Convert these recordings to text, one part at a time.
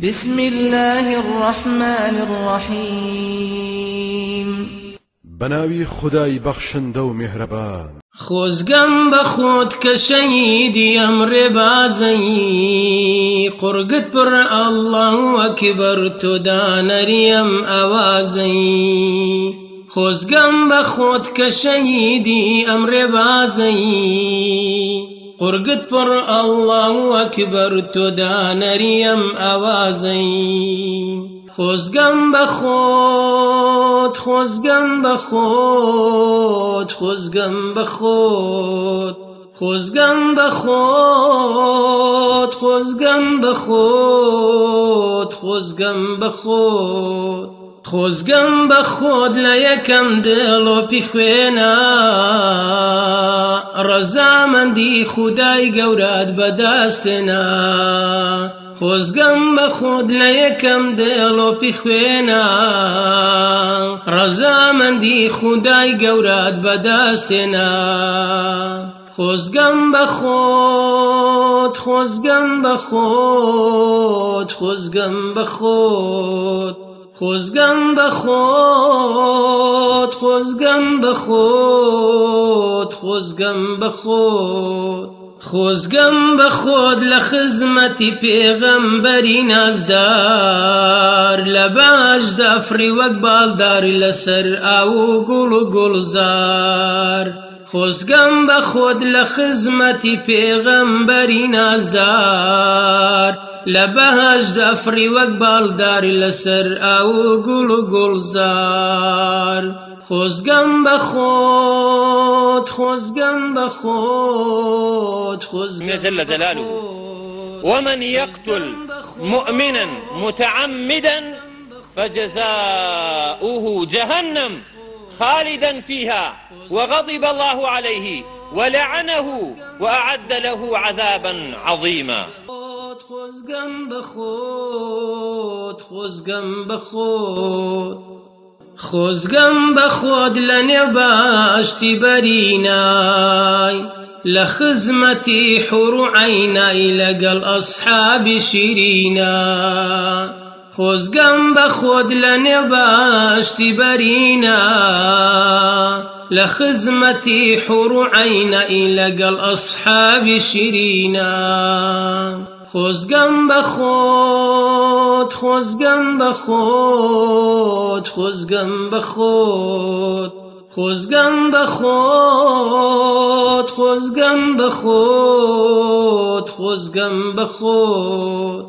بسم الله الرحمن الرحيم بناوي خداي بخشند و مهربان خۆزگەم بە خۆت کە شەیدی ئەمڕێ بازەی قورگت پڕ ئەله وەکی بەر تۆدانەریەم ئەوازەی خۆزگەم بە خۆت کە شەیدی ئەمڕێ بازەی قرقت پر الله اکبر تو دا نریم آوازی خوزگم بخود خوزگم بخود خوزگم بخود خوزگم بخود خوزگم بخود خوزگم بخود خۆزگەم بە خۆت لە یەکەم دڵۆپی خوێنە ڕەزامەندی خودای گەورات بەدەستێنە خۆزگەم بە خۆت لە یەکەم دڵۆپی خوێنە ڕەزامەندی خودای گەورات بەدەستێنە خۆزگەم بە خۆت خۆزگەم بە خۆت خۆزگەم بە خۆت خۆزگەم بە خۆت خۆزگەم بە خۆت خۆزگەم بە خۆت خۆزگەم بە خۆت لە خزمەتی پێغەمبەری نازدار لە باشدا فری وەک باڵداری لەسەر ئاو و گوڵ و گوڵزار خۆزگەم بە خۆت لە خزمەتی پێغەمبەری نازدار لبهج دفري وقبال داري لسر او قول قول زار گوڵزار خۆزگەم بە خۆت خۆزگەم بە خۆت خۆزگە جل جلاله ومن يقتل مؤمنا متعمدا فجزاؤه جهنم خالدا فيها وغضب الله عليه ولعنه وأعد له عذابا عظيما خۆت خۆزگەم بە خۆت خۆزگەم بە خۆت خۆزگەم بە خۆت لە نێ باشتی بەرینای لە خزمەتی حڕوعینای لەگەڵ ئەسحابی شیرینە خۆزگەم بە خۆت لە نێ باشتی بەرینە لە خزمەتی حڕوعینە لەگەڵ ئەسحابی شیرینە خۆزگەم بە خۆت خۆزگەم بە خۆت خۆزگەم بە خۆت خۆزگەم بە خۆت خۆزگەم بە خۆت خۆزگەم بە خۆت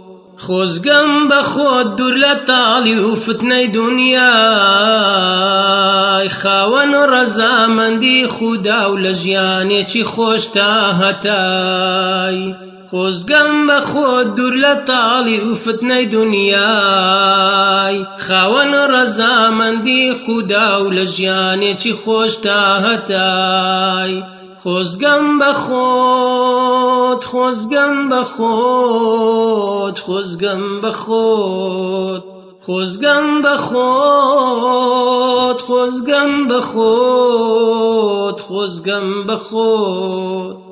خۆزگەم بە خۆت دوور لە تاڵی و فتنەی دنیای خاوەن و ڕەزامەندی خودا و لە ژیانێکی خۆشتا هەتای. قۆزگەم بە خۆ دوور لە تاڵی و فتنەی دنیای خاوەن ڕەزامەندی خودا و لە ژیانێکی خۆشتا هەتای خۆزگەم بە خۆت خۆزگەم بە خۆت خۆزگەم بە خۆت خۆزگەم بە خۆت خۆزگەم بە خۆت خۆزگەم بە خۆت